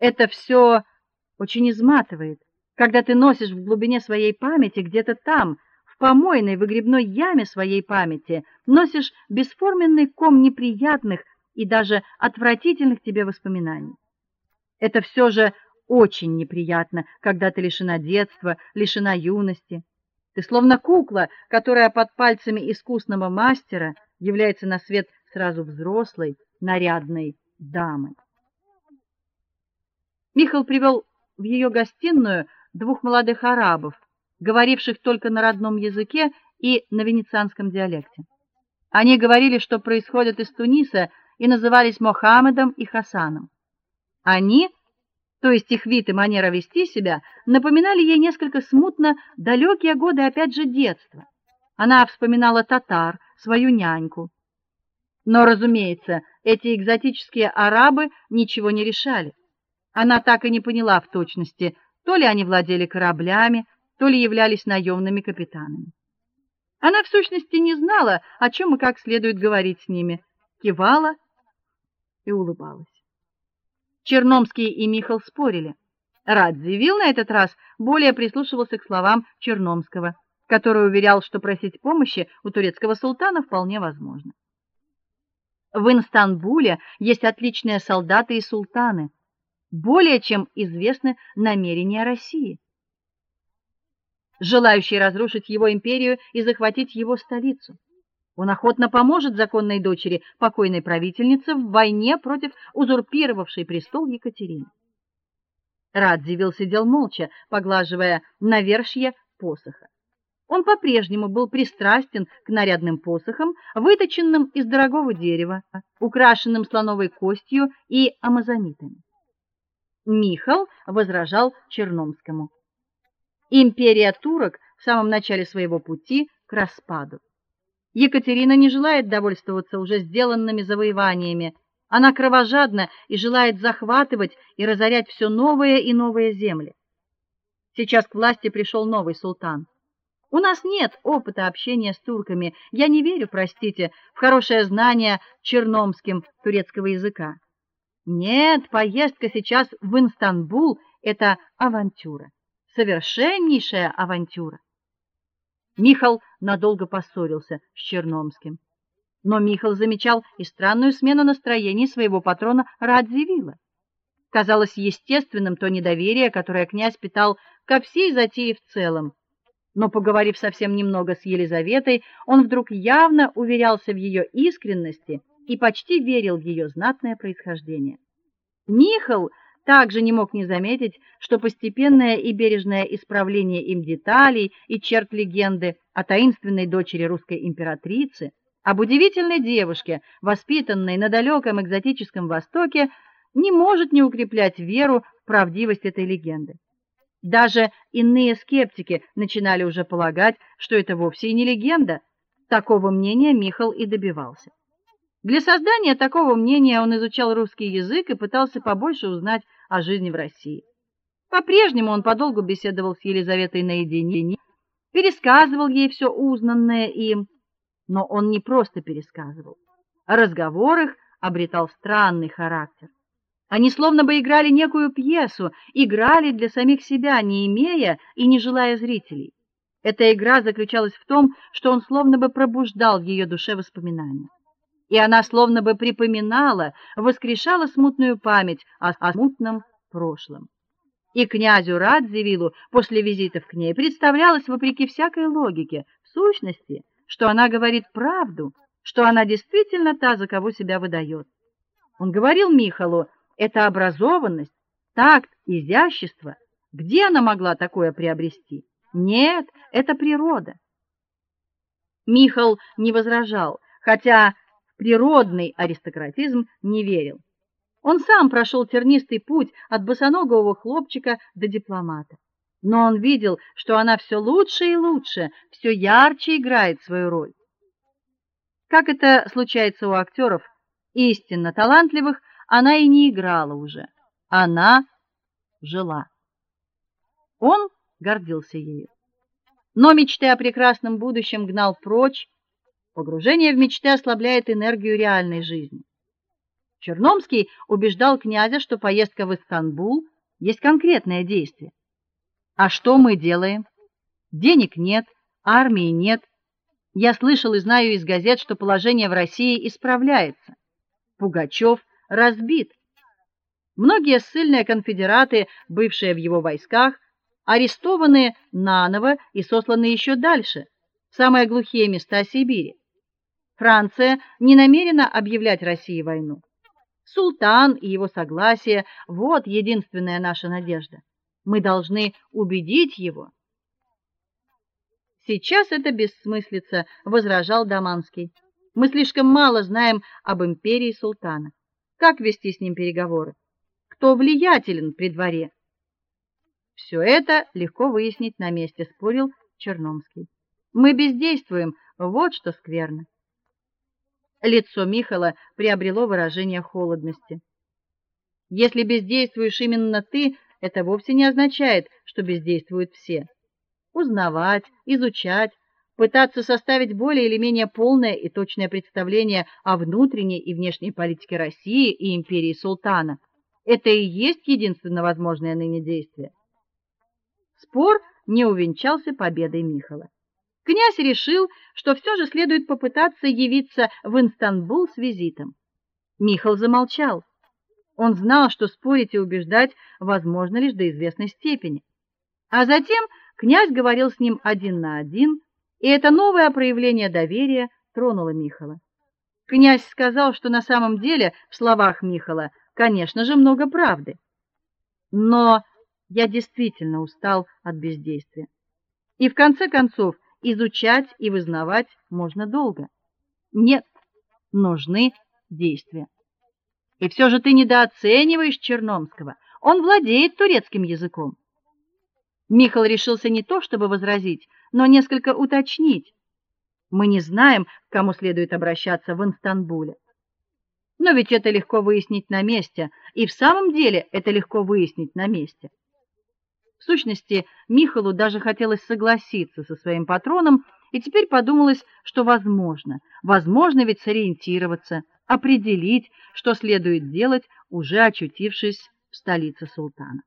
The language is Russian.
Это все очень изматывает, когда ты носишь в глубине своей памяти где-то там, в помойной выгребной яме своей памяти, носишь бесформенный ком неприятных и даже отвратительных тебе воспоминаний. Это все же очень неприятно, когда ты лишена детства, лишена юности. Ты словно кукла, которая под пальцами искусного мастера является на свет сразу взрослой, нарядной дамой. Михаил привел в ее гостиную двух молодых арабов, говоривших только на родном языке и на венецианском диалекте. Они говорили, что происходят из Туниса, и назывались Мохаммедом и Хасаном. Они то есть их вид и манера вести себя напоминали ей несколько смутно далекие годы опять же детства. Она вспоминала татар, свою няньку. Но, разумеется, эти экзотические арабы ничего не решали. Она так и не поняла в точности, то ли они владели кораблями, то ли являлись наемными капитанами. Она в сущности не знала, о чем и как следует говорить с ними, кивала и улыбалась. Черномский и Михал спорили. Радзивилл на этот раз более прислушивался к словам Черномского, который уверял, что просить помощи у турецкого султана вполне возможно. В Инстанбуле есть отличные солдаты и султаны, более чем известны намерения России, желающие разрушить его империю и захватить его столицу. Он охотно поможет законной дочери покойной правительницы в войне против узурпировавшей престол Екатерины. Радзивилл сидел молча, поглаживая навершие посоха. Он по-прежнему был пристрастен к нарядным посохам, выточенным из дорогого дерева, украшенным слоновой костью и амазонитами. Михал возражал Черномскому. Империя турок в самом начале своего пути к распаду. Екатерина не желает довольствоваться уже сделанными завоеваниями. Она кровожадна и желает захватывать и разорять все новые и новые земли. Сейчас к власти пришел новый султан. У нас нет опыта общения с турками. Я не верю, простите, в хорошее знание черномским турецкого языка. Нет, поездка сейчас в Инстанбул это авантюра. Совершеннейшая авантюра. Михал надолго поссорился с Черномским. Но Михал замечал и странную смену настроения своего патрона Радзивилла. Казалось естественным то недоверие, которое князь питал ко всей затее в целом. Но поговорив совсем немного с Елизаветой, он вдруг явно уверялся в ее искренности и почти верил в ее знатное происхождение. Михал также не мог не заметить, что постепенное и бережное исправление им деталей и черт легенды о таинственной дочери русской императрицы, об удивительной девушке, воспитанной на далеком экзотическом Востоке, не может не укреплять веру в правдивость этой легенды. Даже иные скептики начинали уже полагать, что это вовсе и не легенда. Такого мнения Михаил и добивался. Для создания такого мнения он изучал русский язык и пытался побольше узнать о жизни в России. По-прежнему он подолгу беседовал с Елизаветой наедине, пересказывал ей все узнанное им, но он не просто пересказывал. А разговор их обретал странный характер. Они словно бы играли некую пьесу, играли для самих себя, не имея и не желая зрителей. Эта игра заключалась в том, что он словно бы пробуждал в ее душе воспоминания и она словно бы припоминала, воскрешала смутную память о, смутном прошлом. И князю Радзивиллу после визитов к ней представлялось вопреки всякой логике, в сущности, что она говорит правду, что она действительно та, за кого себя выдает. Он говорил Михалу: "Это образованность, такт, изящество. Где она могла такое приобрести? Нет, это природа". Михал не возражал, хотя природный аристократизм не верил. Он сам прошел тернистый путь от босоногого хлопчика до дипломата. Но он видел, что она все лучше и лучше, все ярче играет свою роль. Как это случается у актеров, истинно талантливых, она и не играла уже. Она жила. Он гордился ею. Но мечты о прекрасном будущем гнал прочь, Погружение в мечты ослабляет энергию реальной жизни. Черномский убеждал князя, что поездка в Истанбул есть конкретное действие. А что мы делаем? Денег нет, армии нет. Я слышал и знаю из газет, что положение в России исправляется. Пугачев разбит. Многие ссыльные конфедераты, бывшие в его войсках, арестованы наново и сосланы еще дальше, в самые глухие места Сибири. Франция не намерена объявлять России войну. Султан и его согласие вот единственная наша надежда. Мы должны убедить его. Сейчас это бессмыслица, возражал Даманский. Мы слишком мало знаем об империи султана. Как вести с ним переговоры? Кто влиятелен при дворе? Все это легко выяснить на месте, спорил Черномский. Мы бездействуем, вот что скверно. Лицо Михала приобрело выражение холодности. Если бездействуешь именно ты, это вовсе не означает, что бездействуют все. Узнавать, изучать, пытаться составить более или менее полное и точное представление о внутренней и внешней политике России и империи султана это и есть единственно возможное ныне действие. Спор не увенчался победой Михала. Князь решил, что все же следует попытаться явиться в Инстанбул с визитом. Михал замолчал. Он знал, что спорить и убеждать возможно лишь до известной степени. А затем князь говорил с ним один на один, и это новое проявление доверия тронуло Михала. Князь сказал, что на самом деле в словах Михала, конечно же, много правды. Но я действительно устал от бездействия. И в конце концов, изучать и вызнавать можно долго. Нет, нужны действия. И все же ты недооцениваешь Черномского. Он владеет турецким языком. Михаил решился не то, чтобы возразить, но несколько уточнить. Мы не знаем, к кому следует обращаться в Инстанбуле. Но ведь это легко выяснить на месте, и в самом деле это легко выяснить на месте. В сущности, Михалу даже хотелось согласиться со своим патроном, и теперь подумалось, что возможно, возможно ведь сориентироваться, определить, что следует делать, уже очутившись в столице султана.